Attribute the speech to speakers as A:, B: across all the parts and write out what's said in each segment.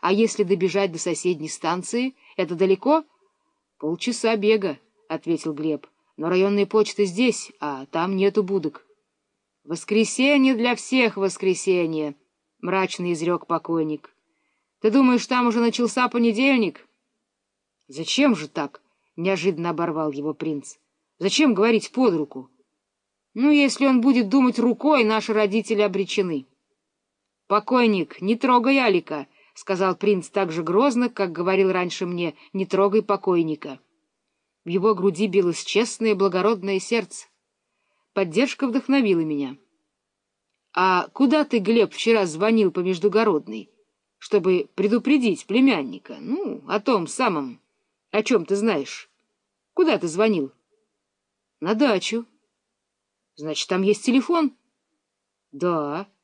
A: А если добежать до соседней станции, это далеко? — Полчаса бега, — ответил Глеб. — Но районная почта здесь, а там нету будок. — Воскресенье для всех воскресенье, — мрачно изрек покойник. — Ты думаешь, там уже начался понедельник? — Зачем же так? — неожиданно оборвал его принц. — Зачем говорить под руку? — Ну, если он будет думать рукой, наши родители обречены. — Покойник, не трогай Алика, —— сказал принц так же грозно, как говорил раньше мне, — не трогай покойника. В его груди билось честное благородное сердце. Поддержка вдохновила меня. — А куда ты, Глеб, вчера звонил по междугородной, чтобы предупредить племянника? Ну, о том самом, о чем ты знаешь. Куда ты звонил? — На дачу. — Значит, там есть телефон? — Да. —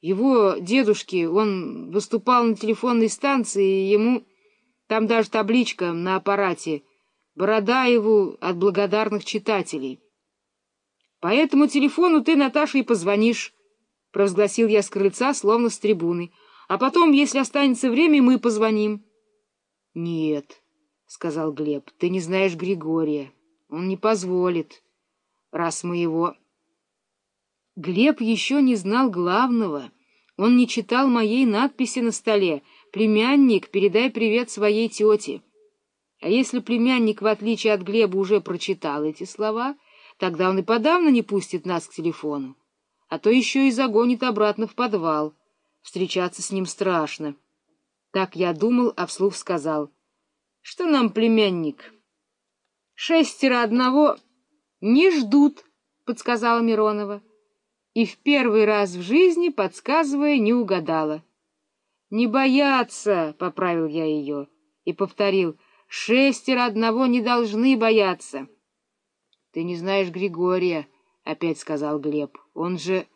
A: его дедушки, он выступал на телефонной станции, и ему... Там даже табличка на аппарате «Бородаеву от благодарных читателей». — По этому телефону ты, Наташа, и позвонишь, — провозгласил я с крыльца, словно с трибуны. — А потом, если останется время, мы позвоним. — Нет, — сказал Глеб, — ты не знаешь Григория. Он не позволит, раз мы его... Глеб еще не знал главного. Он не читал моей надписи на столе «Племянник, передай привет своей тете». А если племянник, в отличие от Глеба, уже прочитал эти слова, тогда он и подавно не пустит нас к телефону, а то еще и загонит обратно в подвал. Встречаться с ним страшно. Так я думал, а вслух сказал. — Что нам, племянник? — Шестеро одного не ждут, — подсказала Миронова и в первый раз в жизни, подсказывая, не угадала. — Не бояться, — поправил я ее и повторил, — шестеро одного не должны бояться. — Ты не знаешь Григория, — опять сказал Глеб. — Он же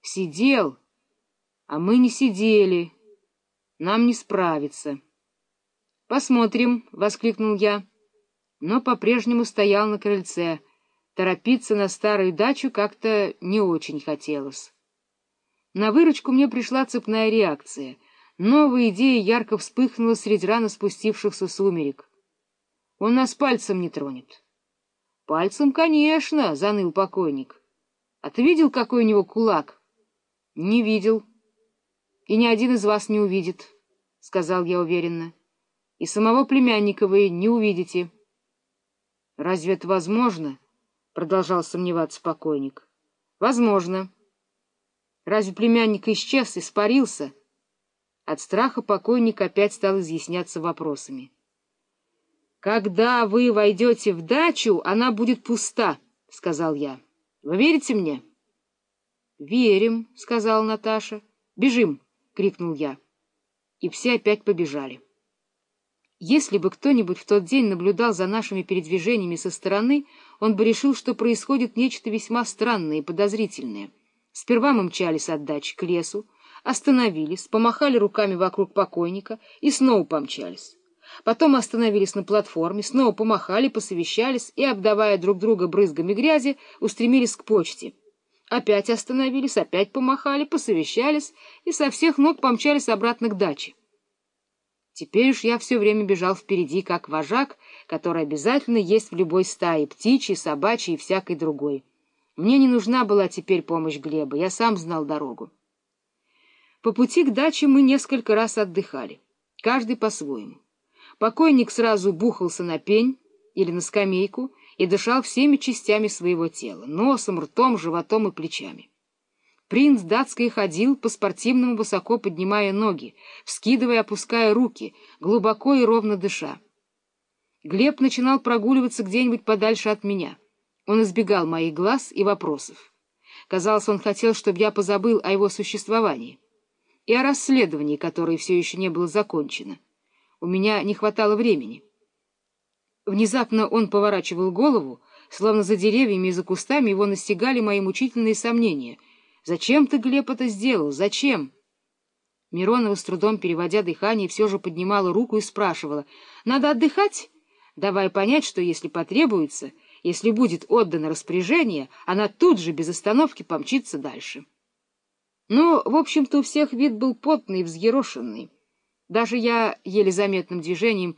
A: сидел, а мы не сидели. Нам не справиться. — Посмотрим, — воскликнул я, но по-прежнему стоял на крыльце, — Торопиться на старую дачу как-то не очень хотелось. На выручку мне пришла цепная реакция. Новая идея ярко вспыхнула среди рано спустившихся сумерек. Он нас пальцем не тронет. — Пальцем, конечно, — заныл покойник. — А ты видел, какой у него кулак? — Не видел. — И ни один из вас не увидит, — сказал я уверенно. — И самого племянника вы не увидите. — Разве это возможно? —— продолжал сомневаться покойник. — Возможно. Разве племянник исчез, испарился? От страха покойник опять стал изъясняться вопросами. — Когда вы войдете в дачу, она будет пуста, — сказал я. — Вы верите мне? — Верим, — сказала Наташа. — Бежим, — крикнул я. И все опять побежали. Если бы кто-нибудь в тот день наблюдал за нашими передвижениями со стороны, он бы решил, что происходит нечто весьма странное и подозрительное. Сперва мы мчались от дачи к лесу, остановились, помахали руками вокруг покойника и снова помчались. Потом остановились на платформе, снова помахали, посовещались и, обдавая друг друга брызгами грязи, устремились к почте. Опять остановились, опять помахали, посовещались и со всех ног помчались обратно к даче. Теперь уж я все время бежал впереди, как вожак, который обязательно есть в любой стае, птичьей, собачьей и всякой другой. Мне не нужна была теперь помощь Глеба, я сам знал дорогу. По пути к даче мы несколько раз отдыхали, каждый по-своему. Покойник сразу бухался на пень или на скамейку и дышал всеми частями своего тела — носом, ртом, животом и плечами. Принц датский ходил по-спортивному высоко поднимая ноги, вскидывая и опуская руки, глубоко и ровно дыша. Глеб начинал прогуливаться где-нибудь подальше от меня. Он избегал моих глаз и вопросов. Казалось, он хотел, чтобы я позабыл о его существовании и о расследовании, которое все еще не было закончено. У меня не хватало времени. Внезапно он поворачивал голову, словно за деревьями и за кустами его настигали мои мучительные сомнения — Зачем ты, Глеб, это сделал? Зачем? Миронова, с трудом переводя дыхание, все же поднимала руку и спрашивала. — Надо отдыхать? Давай понять, что если потребуется, если будет отдано распоряжение, она тут же без остановки помчится дальше. Ну, в общем-то, у всех вид был потный и взъерошенный. Даже я еле заметным движением